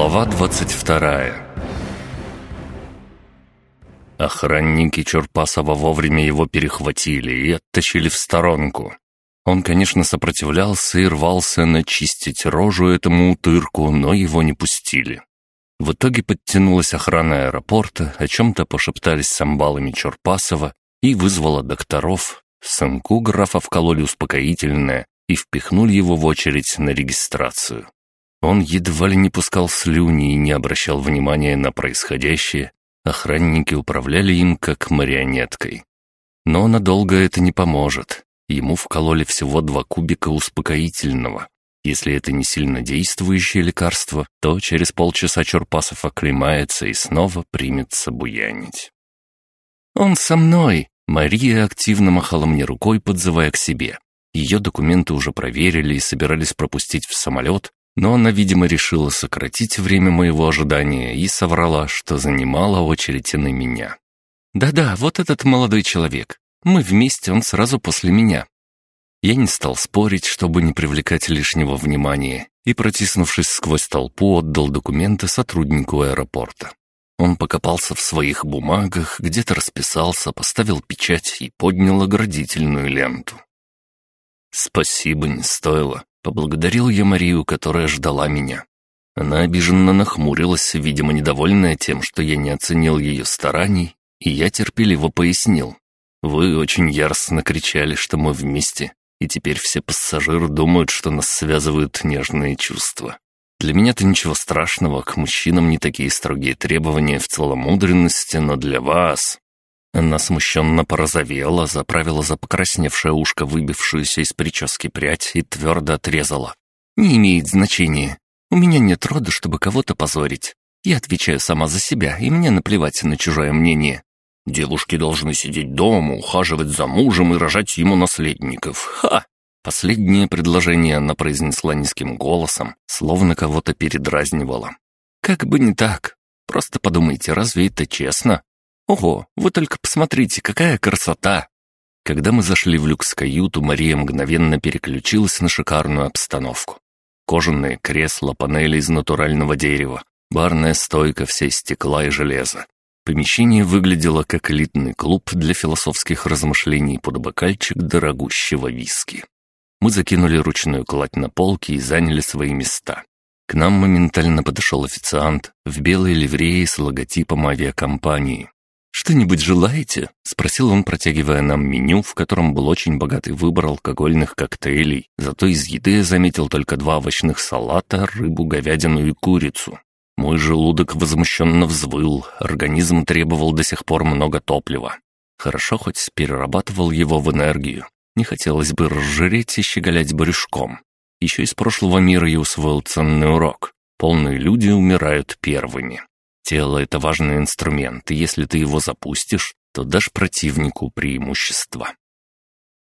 Глава 22 Охранники Чурпасова вовремя его перехватили и оттащили в сторонку. Он, конечно, сопротивлялся и рвался начистить рожу этому утырку, но его не пустили. В итоге подтянулась охрана аэропорта, о чем-то пошептались с амбалами Чурпасова и вызвала докторов. Сынку графа вкололи успокоительное и впихнули его в очередь на регистрацию. Он едва ли не пускал слюни и не обращал внимания на происходящее. Охранники управляли им как марионеткой. Но надолго это не поможет. Ему вкололи всего два кубика успокоительного. Если это не сильно действующее лекарство, то через полчаса Чурпасов оклемается и снова примется буянить. «Он со мной!» Мария активно махала мне рукой, подзывая к себе. Ее документы уже проверили и собирались пропустить в самолет, но она, видимо, решила сократить время моего ожидания и соврала, что занимала очередь на меня. «Да-да, вот этот молодой человек. Мы вместе, он сразу после меня». Я не стал спорить, чтобы не привлекать лишнего внимания, и, протиснувшись сквозь толпу, отдал документы сотруднику аэропорта. Он покопался в своих бумагах, где-то расписался, поставил печать и поднял оградительную ленту. «Спасибо, не стоило», Поблагодарил я Марию, которая ждала меня. Она обиженно нахмурилась, видимо, недовольная тем, что я не оценил ее стараний, и я терпеливо пояснил. «Вы очень яростно кричали, что мы вместе, и теперь все пассажиры думают, что нас связывают нежные чувства. Для меня-то ничего страшного, к мужчинам не такие строгие требования в целомудренности, но для вас...» Она смущенно порозовела, заправила за покрасневшее ушко выбившуюся из прически прядь и твердо отрезала. «Не имеет значения. У меня нет рода, чтобы кого-то позорить. Я отвечаю сама за себя, и мне наплевать на чужое мнение. Девушки должны сидеть дома, ухаживать за мужем и рожать ему наследников. Ха!» Последнее предложение она произнесла низким голосом, словно кого-то передразнивала. «Как бы не так. Просто подумайте, разве это честно? Ого, вы только посмотрите, какая красота!» Когда мы зашли в люкс-каюту, Мария мгновенно переключилась на шикарную обстановку. Кожаные кресла, панели из натурального дерева, барная стойка из стекла и железа. Помещение выглядело как элитный клуб для философских размышлений под бокальчик дорогущего виски. Мы закинули ручную кладь на полки и заняли свои места. К нам моментально подошел официант в белой ливреи с логотипом авиакомпании. «Что-нибудь желаете?» — спросил он, протягивая нам меню, в котором был очень богатый выбор алкогольных коктейлей. Зато из еды я заметил только два овощных салата, рыбу, говядину и курицу. Мой желудок возмущенно взвыл, организм требовал до сих пор много топлива. Хорошо хоть перерабатывал его в энергию. Не хотелось бы разжиреть и щеголять брюшком. Еще из прошлого мира я усвоил ценный урок. Полные люди умирают первыми. Тело — это важный инструмент, и если ты его запустишь, то дашь противнику преимущество.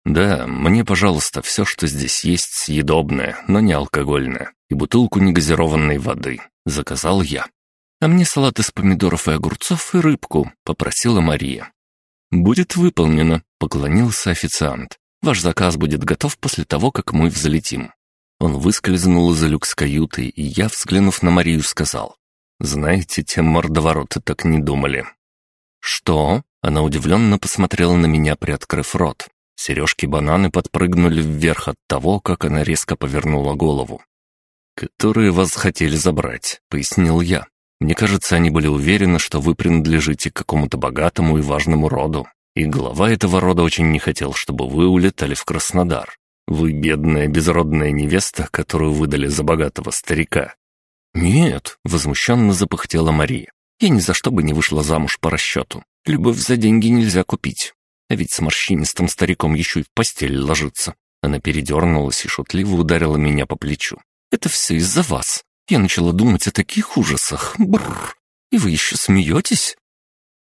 Да, мне, пожалуйста, все, что здесь есть, съедобное, но не алкогольное, и бутылку негазированной воды. Заказал я. А мне салат из помидоров и огурцов и рыбку, попросила Мария. «Будет выполнено», — поклонился официант. «Ваш заказ будет готов после того, как мы взлетим». Он выскользнул из люкс-каюты, и я, взглянув на Марию, сказал. Знаете, те мордовороты так не думали. Что? Она удивленно посмотрела на меня, приоткрыв рот. Сережки-бананы подпрыгнули вверх от того, как она резко повернула голову. «Которые вас хотели забрать», — пояснил я. «Мне кажется, они были уверены, что вы принадлежите какому-то богатому и важному роду. И глава этого рода очень не хотел, чтобы вы улетали в Краснодар. Вы бедная безродная невеста, которую выдали за богатого старика. «Нет», — возмущенно запыхтела Мария. «Я ни за что бы не вышла замуж по расчету. Любовь за деньги нельзя купить. А ведь с морщинистым стариком еще и в постель ложиться». Она передернулась и шутливо ударила меня по плечу. «Это все из-за вас. Я начала думать о таких ужасах. Бррр. И вы еще смеетесь?»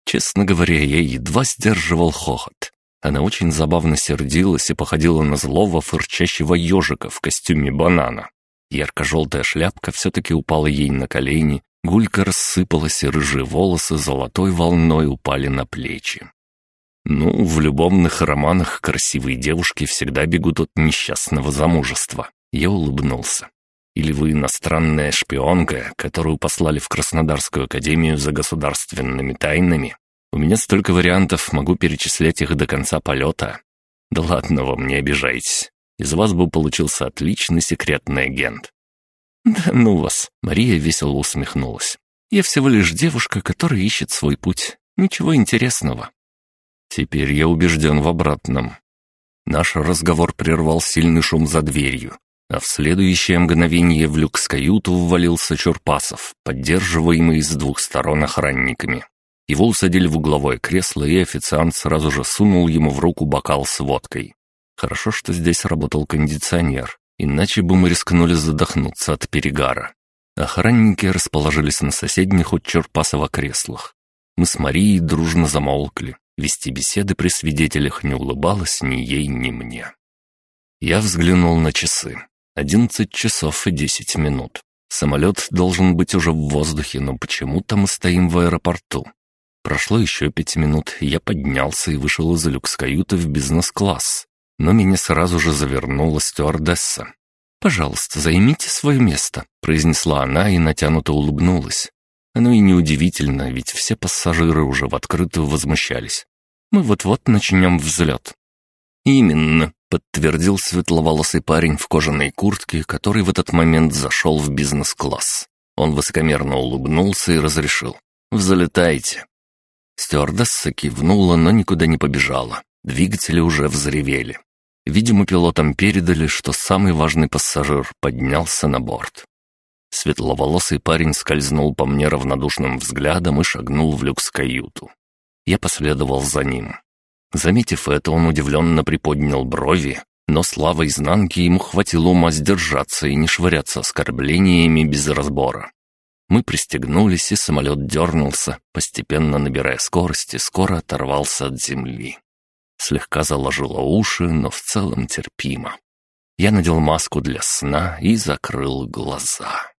Честно говоря, я едва сдерживал хохот. Она очень забавно сердилась и походила на злого фырчащего ежика в костюме банана. Ярко-желтая шляпка все-таки упала ей на колени, гулька рассыпалась, и рыжие волосы золотой волной упали на плечи. Ну, в любовных романах красивые девушки всегда бегут от несчастного замужества. Я улыбнулся. Или вы иностранная шпионка, которую послали в Краснодарскую академию за государственными тайнами? У меня столько вариантов, могу перечислять их до конца полета. Да ладно вам, не обижайтесь. Из вас бы получился отличный секретный агент». «Да ну вас!» — Мария весело усмехнулась. «Я всего лишь девушка, которая ищет свой путь. Ничего интересного». Теперь я убежден в обратном. Наш разговор прервал сильный шум за дверью, а в следующее мгновение в люкс-каюту ввалился Чурпасов, поддерживаемый с двух сторон охранниками. Его усадили в угловое кресло, и официант сразу же сунул ему в руку бокал с водкой. Хорошо, что здесь работал кондиционер, иначе бы мы рискнули задохнуться от перегара. Охранники расположились на соседних от Черпасова креслах. Мы с Марией дружно замолкли. Вести беседы при свидетелях не улыбалась ни ей, ни мне. Я взглянул на часы. Одиннадцать часов и десять минут. Самолет должен быть уже в воздухе, но почему-то мы стоим в аэропорту. Прошло еще пять минут, я поднялся и вышел из люкс-каюты в бизнес-класс. Но меня сразу же завернула стюардесса. «Пожалуйста, займите свое место», — произнесла она и натянуто улыбнулась. Оно и неудивительно, ведь все пассажиры уже в открытую возмущались. «Мы вот-вот начнем взлет». «Именно», — подтвердил светловолосый парень в кожаной куртке, который в этот момент зашел в бизнес-класс. Он высокомерно улыбнулся и разрешил. «Взлетайте». Стюардесса кивнула, но никуда не побежала. Двигатели уже взревели. Видимо, пилотам передали, что самый важный пассажир поднялся на борт. Светловолосый парень скользнул по мне равнодушным взглядом и шагнул в люкс-каюту. Я последовал за ним. Заметив это, он удивленно приподнял брови, но слава изнанки ему хватило ума сдержаться и не швыряться оскорблениями без разбора. Мы пристегнулись, и самолет дернулся, постепенно набирая скорость, и скоро оторвался от земли. Слегка заложило уши, но в целом терпимо. Я надел маску для сна и закрыл глаза.